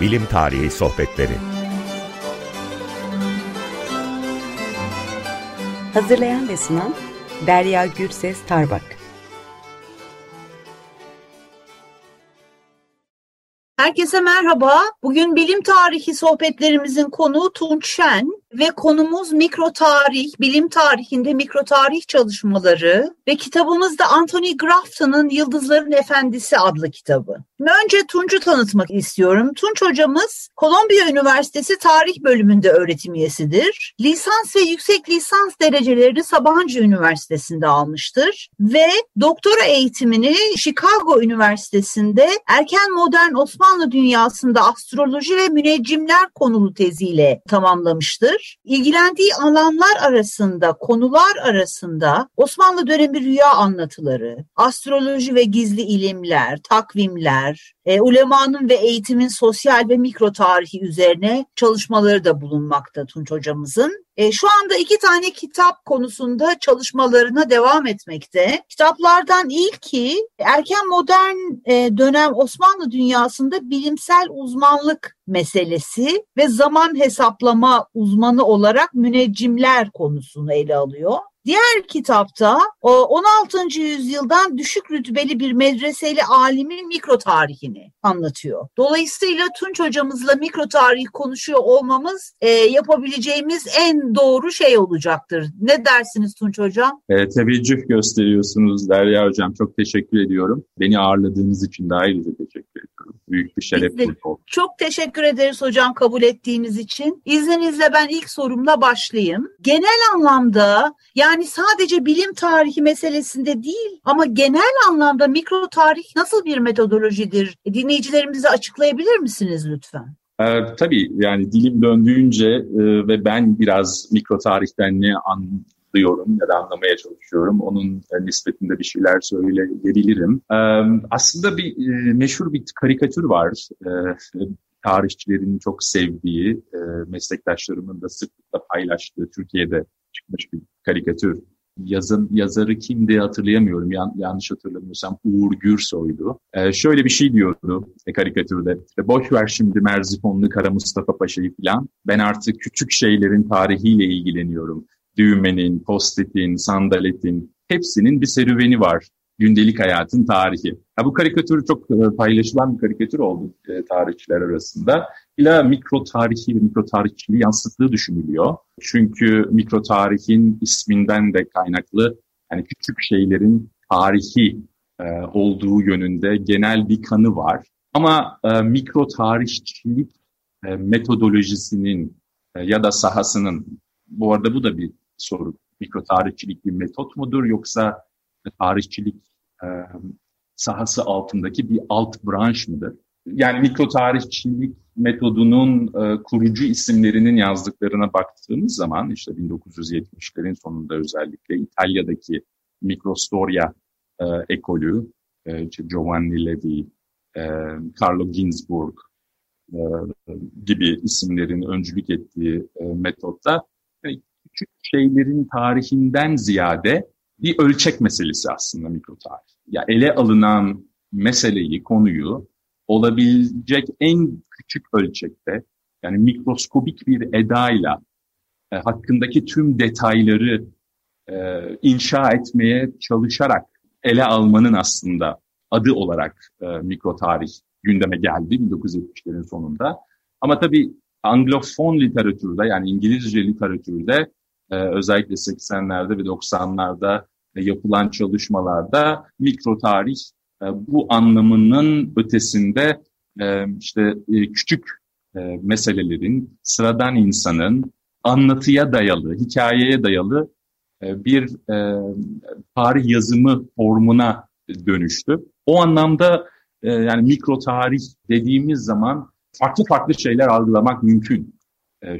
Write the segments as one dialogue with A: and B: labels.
A: Bilim Tarihi Sohbetleri.
B: Hazırlayan ve sunan Derya Gürses Tarbak.
C: Herkese merhaba. Bugün bilim tarihi sohbetlerimizin konuğu Tunç Şen ve konumuz mikro tarih, bilim tarihinde mikro tarih çalışmaları ve kitabımız da Anthony Grafton'ın Yıldızların Efendisi adlı kitabı. Önce Tunç'u tanıtmak istiyorum. Tunç hocamız Kolombiya Üniversitesi Tarih Bölümünde öğretim üyesidir. Lisans ve yüksek lisans derecelerini Sabancı Üniversitesi'nde almıştır ve doktora eğitimini Chicago Üniversitesi'nde erken modern Osmanlı dünyasında astroloji ve müneccimler konulu teziyle tamamlamıştır. İlgilendiği alanlar arasında, konular arasında Osmanlı dönemi rüya anlatıları, astroloji ve gizli ilimler, takvimler, e, ulemanın ve eğitimin sosyal ve mikro tarihi üzerine çalışmaları da bulunmakta Tunç hocamızın. E, şu anda iki tane kitap konusunda çalışmalarına devam etmekte. Kitaplardan ilki erken modern e, dönem Osmanlı dünyasında bilimsel uzmanlık meselesi ve zaman hesaplama uzmanı olarak müneccimler konusunu ele alıyor. Diğer kitapta 16. yüzyıldan düşük rütbeli bir medreseli alimin mikro tarihini anlatıyor. Dolayısıyla Tunç hocamızla mikro tarih konuşuyor olmamız e, yapabileceğimiz en doğru şey olacaktır. Ne dersiniz Tunç hocam?
D: E, teveccüh gösteriyorsunuz Derya hocam. Çok teşekkür ediyorum. Beni ağırladığınız için de ayrıca teşekkür ediyorum. Büyük bir şeref oldu.
C: Çok teşekkür ederiz hocam kabul ettiğiniz için. İzninizle ben ilk sorumla başlayayım. Genel anlamda yani yani sadece bilim tarihi meselesinde değil ama genel anlamda mikro tarih nasıl bir metodolojidir? Dinleyicilerimize açıklayabilir misiniz lütfen?
D: Ee, tabii yani dilim döndüğünce e, ve ben biraz mikro tarihten ne anlıyorum ya da anlamaya çalışıyorum. Onun e, nispetinde bir şeyler söyleyebilirim. Ee, aslında bir e, meşhur bir karikatür var. E, tarihçilerin çok sevdiği, e, meslektaşlarımın da sıklıkla paylaştığı Türkiye'de çıkmış bir karikatür. Yazın yazarı kimdi hatırlayamıyorum. Yan, yanlış hatırlamıyorsam Uğur Gürsoy'du. Ee, şöyle bir şey diyordu e, karikatürde. İşte boş ver şimdi Merzifonlu Kara Mustafa Paşa'yı falan. Ben artık küçük şeylerin tarihiyle ilgileniyorum. Düğmenin, postitin, sandaletin hepsinin bir serüveni var gündelik hayatın tarihi. Ha, bu karikatür çok e, paylaşılan bir karikatür oldu e, tarihçiler arasında. İla mikro tarihi ve mikro tarihçiliği yansıttığı düşünülüyor. Çünkü mikro tarihin isminden de kaynaklı yani küçük şeylerin tarihi e, olduğu yönünde genel bir kanı var. Ama mikro tarihçilik metodolojisinin ya da sahasının, bu arada bu da bir soru. Mikro tarihçilik bir metot mudur yoksa tarihçilik e, sahası altındaki bir alt branş mıdır? Yani mikro tarihçilik metodunun e, kurucu isimlerinin yazdıklarına baktığımız zaman işte 1970'lerin sonunda özellikle İtalya'daki Mikrostoria e, ekolü, e, işte Giovanni Levi, e, Carlo Ginzburg e, gibi isimlerin öncülük ettiği e, metotta yani küçük şeylerin tarihinden ziyade bir ölçek meselesi aslında mikro tarih. Ya ele alınan meseleyi, konuyu olabilecek en küçük ölçekte yani mikroskobik bir edayla e, hakkındaki tüm detayları e, inşa etmeye çalışarak ele almanın aslında adı olarak e, mikro tarih gündeme geldi 1970'lerin sonunda. Ama tabii Anglofon literatürde yani İngilizce literatürde e, özellikle 80'lerde ve 90'larda yapılan çalışmalarda mikro tarih e, bu anlamının ötesinde e, işte e, küçük meselelerin, sıradan insanın anlatıya dayalı, hikayeye dayalı bir tarih yazımı formuna dönüştü. O anlamda yani mikro tarih dediğimiz zaman farklı farklı şeyler algılamak mümkün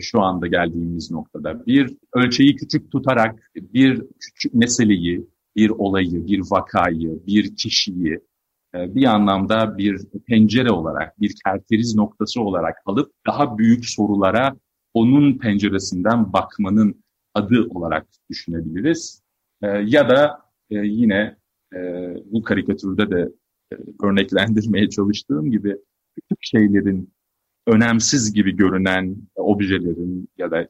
D: şu anda geldiğimiz noktada. Bir ölçeği küçük tutarak bir küçük meseleyi, bir olayı, bir vakayı, bir kişiyi e, bir anlamda bir pencere olarak, bir kerteriz noktası olarak alıp daha büyük sorulara onun penceresinden bakmanın adı olarak düşünebiliriz. E, ya da e, yine bu karikatürde de örneklendirmeye çalıştığım gibi küçük şeylerin önemsiz gibi görünen objelerin ya da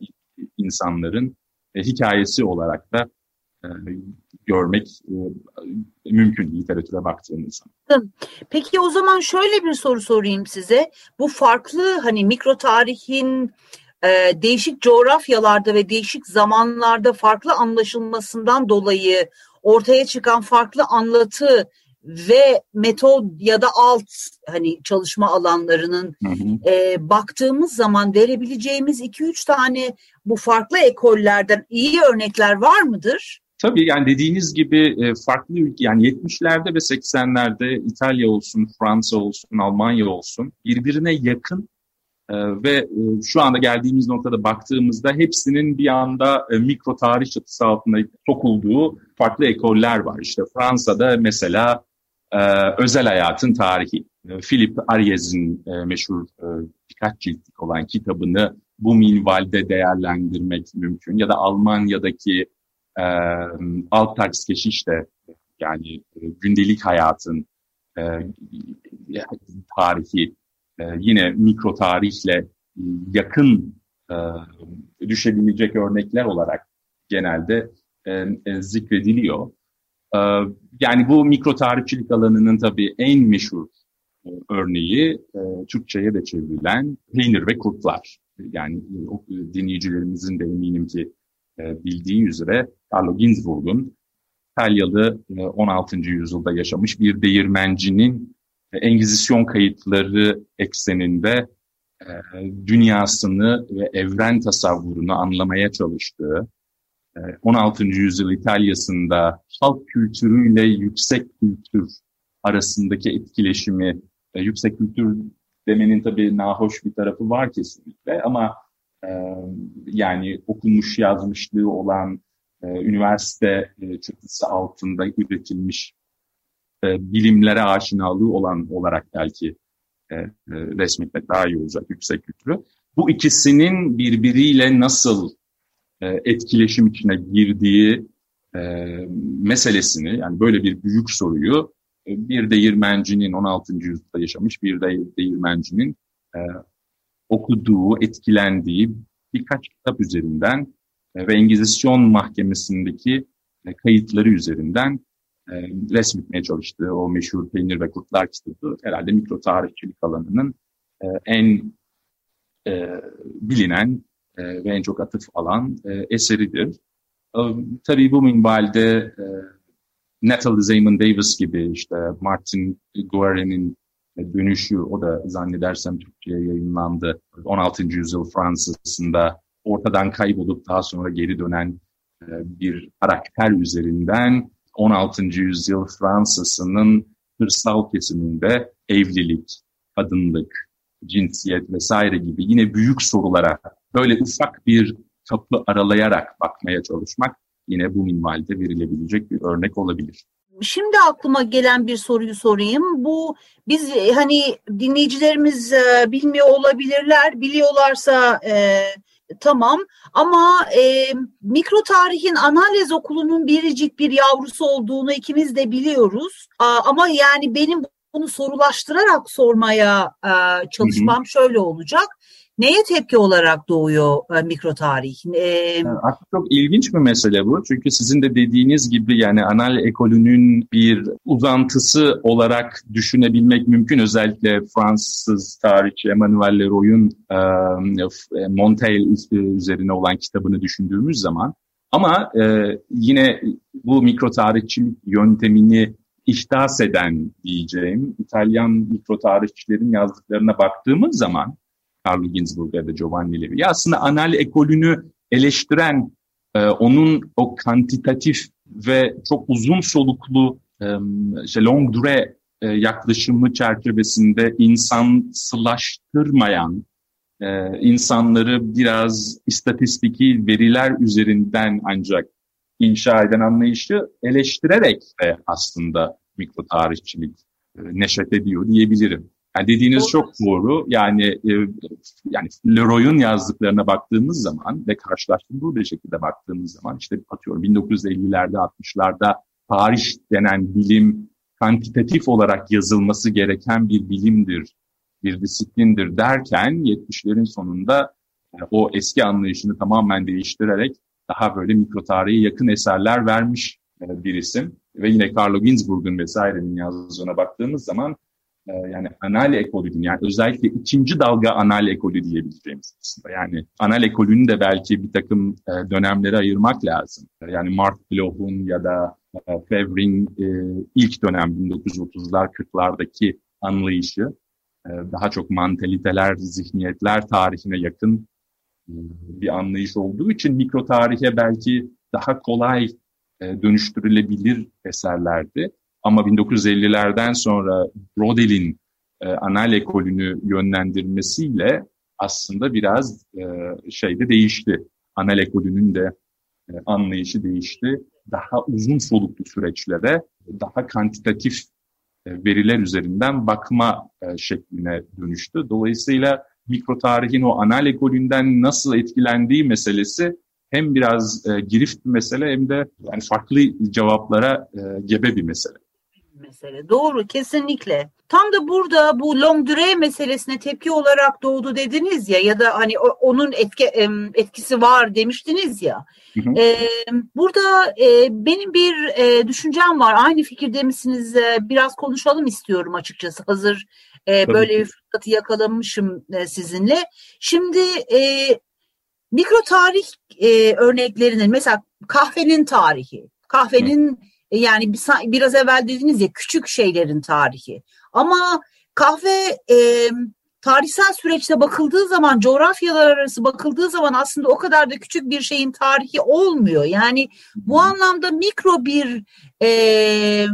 D: insanların e, hikayesi olarak da e, görmek e, mümkün literatüre baktığımız zaman.
C: Peki o zaman şöyle bir soru sorayım size. Bu farklı hani mikro tarihin e, değişik coğrafyalarda ve değişik zamanlarda farklı anlaşılmasından dolayı ortaya çıkan farklı anlatı ve metod ya da alt hani çalışma alanlarının hı hı. E, baktığımız zaman verebileceğimiz 2-3 tane bu farklı ekollerden iyi örnekler var mıdır?
D: Tabii yani dediğiniz gibi e, farklı ülke yani 70'lerde ve 80'lerde İtalya olsun, Fransa olsun, Almanya olsun birbirine yakın e, ve e, şu anda geldiğimiz noktada baktığımızda hepsinin bir anda mikro tarih çatısı altında sokulduğu farklı ekoller var. İşte Fransa'da mesela özel hayatın tarihi. Philip Aries'in meşhur birkaç ciltlik olan kitabını bu minvalde değerlendirmek mümkün. Ya da Almanya'daki e, Alltagsgeschichte yani e, gündelik hayatın e, tarihi e, yine mikro tarihle yakın e, düşebilecek örnekler olarak genelde e, e, zikrediliyor. E, yani bu mikro tarihçilik alanının tabii en meşhur e, örneği e, Türkçe'ye de çevrilen Peynir ve Kurtlar. Yani e, dinleyicilerimizin de eminim ki bildiği üzere Carlo Ginzburg'un İtalyalı 16. E, yüzyılda yaşamış bir değirmencinin Engizisyon kayıtları ekseninde dünyasını ve evren tasavvurunu anlamaya çalıştığı, 16. yüzyıl İtalya'sında halk kültürüyle yüksek kültür arasındaki etkileşimi, yüksek kültür demenin tabii nahoş bir tarafı var kesinlikle ama yani okumuş yazmışlığı olan e, üniversite e, çatısı altında üretilmiş e, bilimlere aşinalığı olan olarak belki e, e, resmetmek daha iyi olacak yüksek kültürü. Bu ikisinin birbiriyle nasıl e, etkileşim içine girdiği e, meselesini yani böyle bir büyük soruyu e, bir değirmencinin 16. yüzyılda yaşamış bir de değirmencinin e, okuduğu, etkilendiği birkaç kitap üzerinden e, ve Engizisyon mahkemesindeki e, kayıtları üzerinden e, resmetmeye çalıştığı o meşhur Peynir ve Kurtlar kitabı herhalde mikro tarihçilik alanının en bilinen ve en çok atıf alan eseridir. Tabii bu minvalde Natalie Zaman Davis gibi işte Martin Guerre'nin dönüşü o da zannedersem Türkçe'ye yayınlandı. 16. yüzyıl Fransa'sında ortadan kaybolup daha sonra geri dönen e, bir karakter üzerinden 16. yüzyıl Fransa'sının hırsal kesiminde evlilik, kadınlık, cinsiyet vesaire gibi yine büyük sorulara böyle ufak bir kapı aralayarak bakmaya çalışmak yine bu minvalde verilebilecek bir örnek olabilir.
C: Şimdi aklıma gelen bir soruyu sorayım. Bu biz hani dinleyicilerimiz e, bilmiyor olabilirler. Biliyorlarsa e, tamam ama e, mikro tarihin analiz okulunun biricik bir yavrusu olduğunu ikimiz de biliyoruz. A, ama yani benim bunu sorulaştırarak sormaya e, çalışmam hı hı. şöyle olacak neye tepki olarak doğuyor e, mikro tarih?
D: E, Aslında çok ilginç bir mesele bu. Çünkü sizin de dediğiniz gibi yani anal ekolünün bir uzantısı olarak düşünebilmek mümkün. Özellikle Fransız tarihçi Emmanuel Leroy'un e, e Montel üzerine olan kitabını düşündüğümüz zaman ama e, yine bu mikro tarihçilik yöntemini ihdas eden diyeceğim İtalyan mikro tarihçilerin yazdıklarına baktığımız zaman Carlo Ginzburg ya da Giovanni Levi. Ya aslında anal ekolünü eleştiren e, onun o kantitatif ve çok uzun soluklu e, işte long dure e, yaklaşımı çerçevesinde insansılaştırmayan, e, insanları biraz istatistiki veriler üzerinden ancak inşa eden anlayışı eleştirerek de aslında mikro tarihçilik e, neşet ediyor diyebilirim. Yani dediğiniz doğru. çok doğru. Yani e, yani Leroy'un yazdıklarına baktığımız zaman ve karşılaştırdığı bir şekilde baktığımız zaman işte atıyorum 1950'lerde 60'larda tarih denen bilim kantitatif olarak yazılması gereken bir bilimdir bir disiplindir derken 70'lerin sonunda e, o eski anlayışını tamamen değiştirerek daha böyle mikro tarihe yakın eserler vermiş e, bir isim. Ve yine Carlo Ginzburg'un vesairenin yazdığına baktığımız zaman yani anal ekolü yani özellikle ikinci dalga anal ekolü diyebileceğimiz aslında. Yani anal ekolünü de belki bir takım dönemlere ayırmak lazım. Yani Mark Bloch'un ya da Fevrin ilk dönem 1930'lar 40'lardaki anlayışı daha çok mantaliteler, zihniyetler tarihine yakın bir anlayış olduğu için mikro tarihe belki daha kolay e, dönüştürülebilir eserlerdi. Ama 1950'lerden sonra Brodel'in e, anal ekolünü yönlendirmesiyle aslında biraz e, şey de değişti. Anal ekolünün de e, anlayışı değişti. Daha uzun soluklu süreçlere, daha kantitatif e, veriler üzerinden bakma e, şekline dönüştü. Dolayısıyla mikro tarihin o anal ekolünden nasıl etkilendiği meselesi hem biraz e, girift bir mesele hem de yani farklı cevaplara e, gebe bir mesele.
C: Mesele doğru kesinlikle. Tam da burada bu long durée meselesine tepki olarak doğdu dediniz ya ya da hani onun etki, etkisi var demiştiniz ya. Hı hı. Ee, burada e, benim bir e, düşüncem var. Aynı fikirde misiniz? E, biraz konuşalım istiyorum açıkçası. Hazır e, böyle bir fırsatı yakalamışım e, sizinle. Şimdi e, mikro tarih e, örneklerinin mesela kahvenin tarihi, kahvenin e, yani biraz evvel dediniz ya küçük şeylerin tarihi. Ama kahve e, tarihsel süreçte bakıldığı zaman, coğrafyalar arası bakıldığı zaman aslında o kadar da küçük bir şeyin tarihi olmuyor. Yani bu anlamda mikro bir e,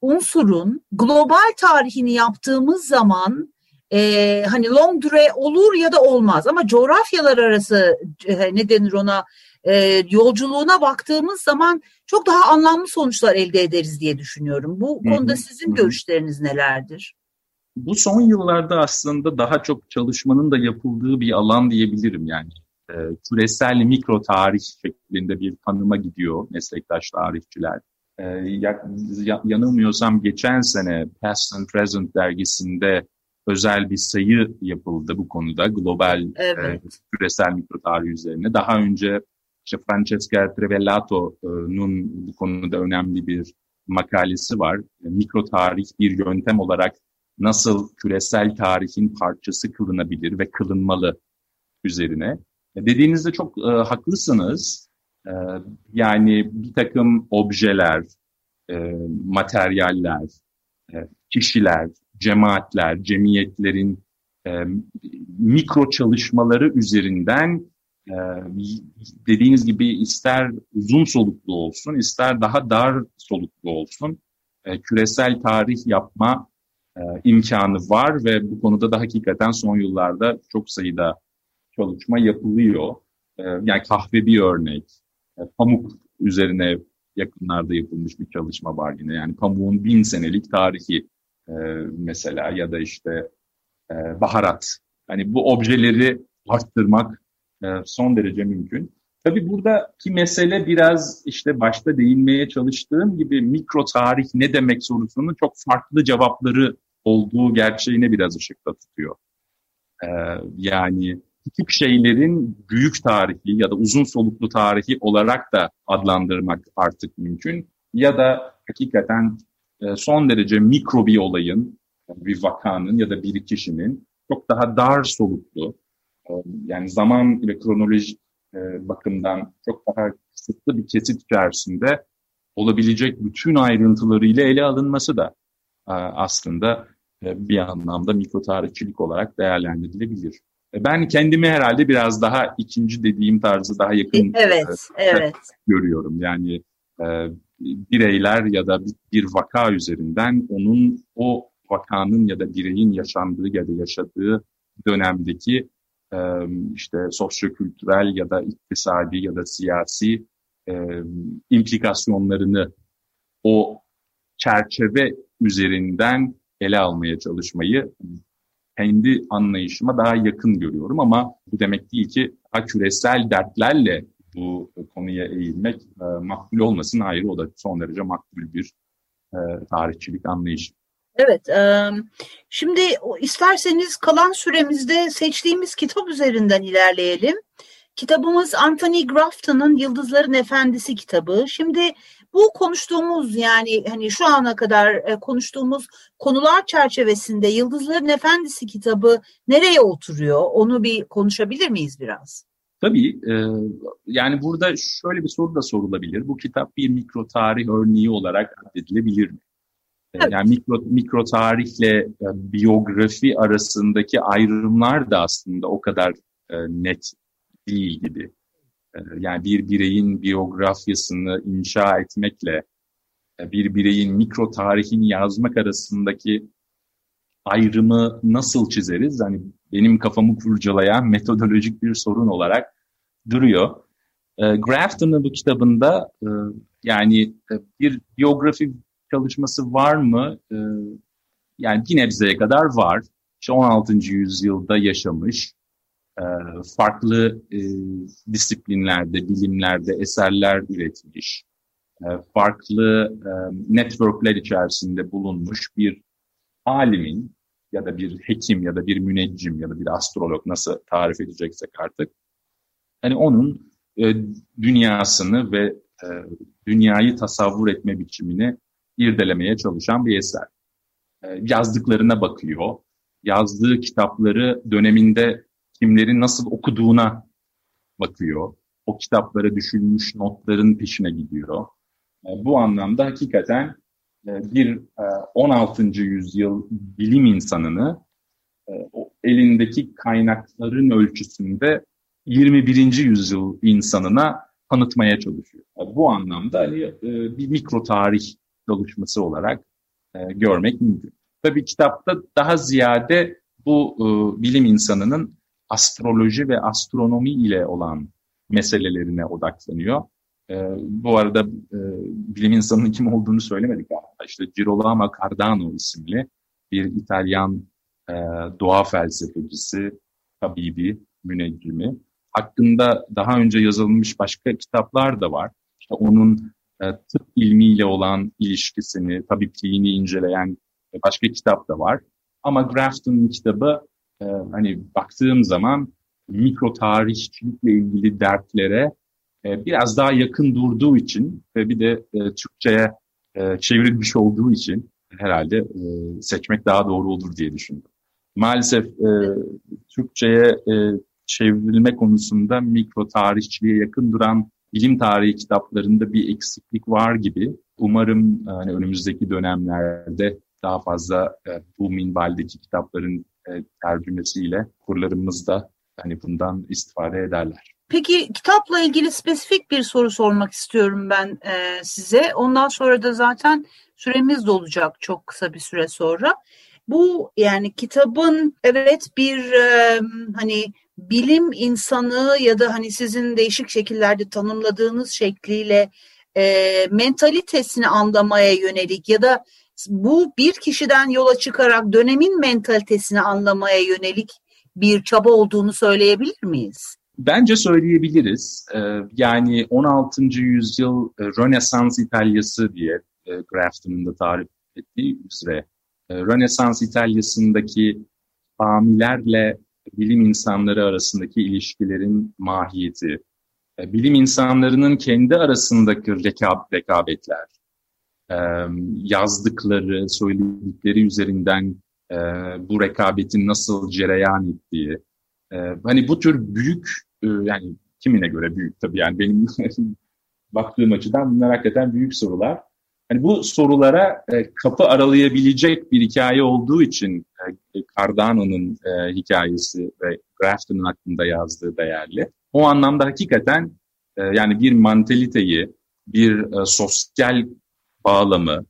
C: unsurun global tarihini yaptığımız zaman e, hani long dure olur ya da olmaz ama coğrafyalar arası e, ne denir ona e, yolculuğuna baktığımız zaman çok daha anlamlı sonuçlar elde ederiz diye düşünüyorum. Bu Hı-hı. konuda sizin Hı-hı. görüşleriniz nelerdir?
D: Bu son yıllarda aslında daha çok çalışmanın da yapıldığı bir alan diyebilirim yani. E, küresel mikro tarih şeklinde bir tanıma gidiyor meslektaş tarihçiler. E, ya, yanılmıyorsam geçen sene Past and Present dergisinde özel bir sayı yapıldı bu konuda global e, evet. e, küresel mikro tarih üzerine. Daha önce işte Francesca Trevellato'nun bu konuda önemli bir makalesi var. Mikro tarih bir yöntem olarak nasıl küresel tarihin parçası kılınabilir ve kılınmalı üzerine. E, dediğinizde çok e, haklısınız. E, yani bir takım objeler, e, materyaller, e, kişiler, cemaatler, cemiyetlerin e, mikro çalışmaları üzerinden e, dediğiniz gibi ister uzun soluklu olsun, ister daha dar soluklu olsun e, küresel tarih yapma e, imkanı var ve bu konuda da hakikaten son yıllarda çok sayıda çalışma yapılıyor. E, yani kahve bir örnek, pamuk üzerine yakınlarda yapılmış bir çalışma var yine. Yani pamuğun bin senelik tarihi mesela ya da işte baharat. Hani bu objeleri arttırmak son derece mümkün. Tabii buradaki mesele biraz işte başta değinmeye çalıştığım gibi mikro tarih ne demek sorusunun çok farklı cevapları olduğu gerçeğine biraz ışıkta tutuyor. Ee, yani küçük şeylerin büyük tarihi ya da uzun soluklu tarihi olarak da adlandırmak artık mümkün. Ya da hakikaten e, son derece mikro bir olayın, bir vakanın ya da bir kişinin çok daha dar soluklu, e, yani zaman ve kronolojik e, bakımdan çok daha kısıtlı bir kesit içerisinde olabilecek bütün ayrıntılarıyla ele alınması da aslında bir anlamda mikro tarihçilik olarak değerlendirilebilir. Ben kendimi herhalde biraz daha ikinci dediğim tarzı daha yakın
C: evet, evet.
D: görüyorum. Yani bireyler ya da bir vaka üzerinden onun o vakanın ya da bireyin yaşandığı ya da yaşadığı dönemdeki işte sosyokültürel ya da iktisadi ya da siyasi implikasyonlarını o çerçeve üzerinden ele almaya çalışmayı kendi anlayışıma daha yakın görüyorum ama bu demek değil ki küresel dertlerle bu konuya eğilmek makbul olmasın. Hayır o da son derece makbul bir tarihçilik anlayışı.
C: Evet, şimdi isterseniz kalan süremizde seçtiğimiz kitap üzerinden ilerleyelim. Kitabımız Anthony Grafton'ın Yıldızların Efendisi kitabı. Şimdi bu konuştuğumuz yani hani şu ana kadar e, konuştuğumuz konular çerçevesinde Yıldızların Efendisi kitabı nereye oturuyor? Onu bir konuşabilir miyiz biraz?
D: Tabii. E, yani burada şöyle bir soru da sorulabilir. Bu kitap bir mikro tarih örneği olarak addedilebilir mi? E, evet. Yani mikro, mikro tarihle e, biyografi arasındaki ayrımlar da aslında o kadar e, net değil gibi. E, yani bir bireyin biyografyasını inşa etmekle bir bireyin mikro tarihini yazmak arasındaki ayrımı nasıl çizeriz? Hani benim kafamı kurcalayan metodolojik bir sorun olarak duruyor. E, Grafton'ın bu kitabında e, yani e, bir biyografi çalışması var mı? E, yani bir nebzeye kadar var. İşte 16. yüzyılda yaşamış, e, farklı e, disiplinlerde, bilimlerde eserler üretmiş, e, farklı e, networkler içerisinde bulunmuş bir alimin ya da bir hekim ya da bir müneccim ya da bir astrolog nasıl tarif edeceksek artık hani onun e, dünyasını ve e, dünyayı tasavvur etme biçimini irdelemeye çalışan bir eser. E, yazdıklarına bakıyor. Yazdığı kitapları döneminde kimlerin nasıl okuduğuna bakıyor. O kitaplara düşülmüş notların peşine gidiyor. E, bu anlamda hakikaten e, bir 16. E, yüzyıl bilim insanını o elindeki kaynakların ölçüsünde 21. yüzyıl insanına tanıtmaya çalışıyor. Bu anlamda hani bir mikro tarih çalışması olarak görmek mümkün. Tabii kitapta daha ziyade bu bilim insanının astroloji ve astronomi ile olan meselelerine odaklanıyor. E, bu arada e, bilim insanının kim olduğunu söylemedik ama işte Girolamo Cardano isimli bir İtalyan e, doğa felsefecisi, tabibi, müneccimi. Hakkında daha önce yazılmış başka kitaplar da var. İşte onun e, tıp ilmiyle olan ilişkisini, tabipliğini inceleyen başka kitap da var. Ama Grafton'un kitabı e, hani baktığım zaman mikro tarihçilikle ilgili dertlere e, biraz daha yakın durduğu için ve bir de e, Türkçe'ye e, çevrilmiş olduğu için herhalde e, seçmek daha doğru olur diye düşündüm. Maalesef e, Türkçe'ye e, çevrilme konusunda mikro tarihçiliğe yakın duran bilim tarihi kitaplarında bir eksiklik var gibi. Umarım hani önümüzdeki dönemlerde daha fazla e, bu minvaldeki kitapların e, tercümesiyle kurlarımız da hani bundan istifade ederler.
C: Peki kitapla ilgili spesifik bir soru sormak istiyorum ben e, size. Ondan sonra da zaten süremiz dolacak çok kısa bir süre sonra. Bu yani kitabın evet bir e, hani bilim insanı ya da hani sizin değişik şekillerde tanımladığınız şekliyle e, mentalitesini anlamaya yönelik ya da bu bir kişiden yola çıkarak dönemin mentalitesini anlamaya yönelik bir çaba olduğunu söyleyebilir miyiz?
D: Bence söyleyebiliriz. Ee, yani 16. yüzyıl e, Rönesans İtalyası diye e, Grafton'un da tarif ettiği üzere e, Rönesans İtalyası'ndaki familerle bilim insanları arasındaki ilişkilerin mahiyeti, bilim insanlarının kendi arasındaki rekab rekabetler, yazdıkları, söyledikleri üzerinden bu rekabetin nasıl cereyan ettiği, hani bu tür büyük, yani kimine göre büyük tabii yani benim baktığım açıdan bunlar hakikaten büyük sorular. Hani bu sorulara kapı aralayabilecek bir hikaye olduğu için Cardano'nun hikayesi ve Grafton'un hakkında yazdığı değerli. O anlamda hakikaten yani bir mantaliteyi, bir sosyal bağlamı,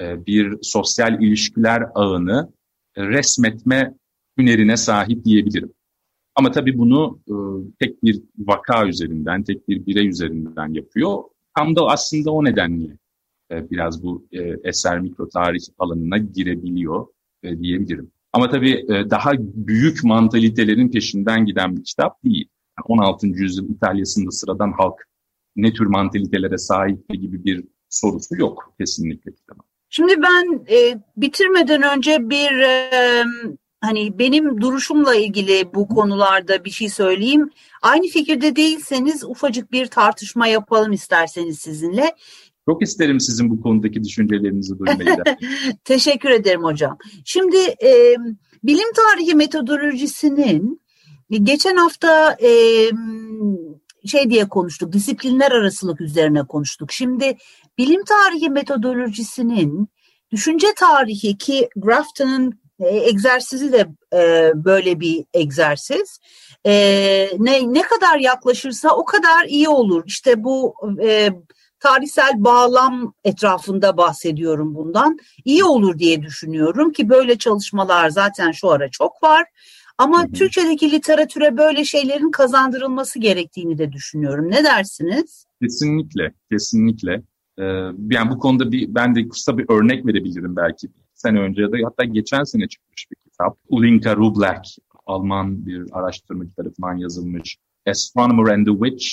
D: e, bir sosyal ilişkiler ağını resmetme hünerine sahip diyebilirim. Ama tabii bunu e, tek bir vaka üzerinden, tek bir birey üzerinden yapıyor. Tam da aslında o nedenle e, biraz bu eser mikro tarih alanına girebiliyor diyebilirim. Ama tabii daha büyük mantalitelerin peşinden giden bir kitap değil. 16. yüzyıl İtalya'sında sıradan halk ne tür mantalitelere sahip gibi bir sorusu yok kesinlikle kitabın.
C: Şimdi ben e, bitirmeden önce bir e, hani benim duruşumla ilgili bu konularda bir şey söyleyeyim. Aynı fikirde değilseniz ufacık bir tartışma yapalım isterseniz sizinle.
D: Çok isterim sizin bu konudaki düşüncelerinizi duymayı.
C: Teşekkür ederim hocam. Şimdi e, bilim tarihi metodolojisinin geçen hafta e, şey diye konuştuk, disiplinler arasılık üzerine konuştuk. Şimdi bilim tarihi metodolojisinin düşünce tarihi ki Grafton'ın e, egzersizi de e, böyle bir egzersiz. E, ne ne kadar yaklaşırsa o kadar iyi olur. İşte bu e, tarihsel bağlam etrafında bahsediyorum bundan. İyi olur diye düşünüyorum ki böyle çalışmalar zaten şu ara çok var. Ama hı hı. Türkçedeki literatüre böyle şeylerin kazandırılması gerektiğini de düşünüyorum. Ne dersiniz?
D: Kesinlikle, kesinlikle. Ee, yani bu konuda bir ben de kısa bir örnek verebilirim belki. Sene önce de hatta geçen sene çıkmış bir kitap. Ulinka Rublak, Alman bir araştırmacı tarafından yazılmış. Astronomer and the Witch,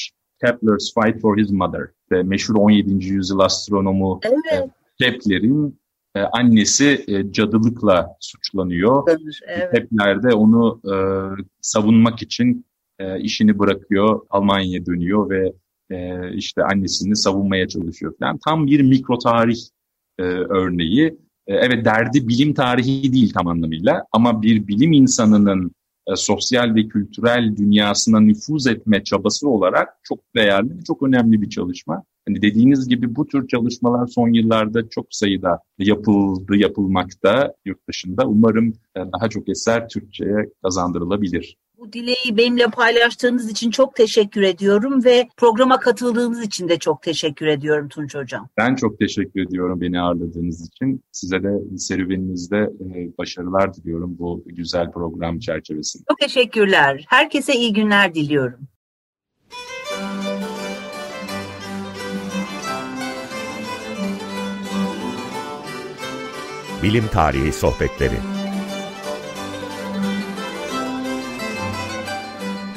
D: Kepler's Fight for His Mother. İşte meşhur 17. yüzyıl astronomu evet. Kepler'in e, annesi e, cadılıkla suçlanıyor. Evet. Kepler de onu e, savunmak için e, işini bırakıyor, Almanya'ya dönüyor ve e, işte annesini savunmaya çalışıyor falan. Tam bir mikro tarih e, örneği. E, evet derdi bilim tarihi değil tam anlamıyla ama bir bilim insanının e, sosyal ve kültürel dünyasına nüfuz etme çabası olarak çok değerli, çok önemli bir çalışma. Hani dediğiniz gibi bu tür çalışmalar son yıllarda çok sayıda yapıldı, yapılmakta yurt dışında. Umarım e, daha çok eser Türkçe'ye kazandırılabilir.
C: Bu dileği benimle paylaştığınız için çok teşekkür ediyorum ve programa katıldığınız için de çok teşekkür ediyorum Tunç Hocam.
D: Ben çok teşekkür ediyorum beni ağırladığınız için. Size de serüveninizde e, başarılar diliyorum bu güzel program çerçevesinde.
C: Çok teşekkürler. Herkese iyi günler diliyorum.
A: Bilim Tarihi Sohbetleri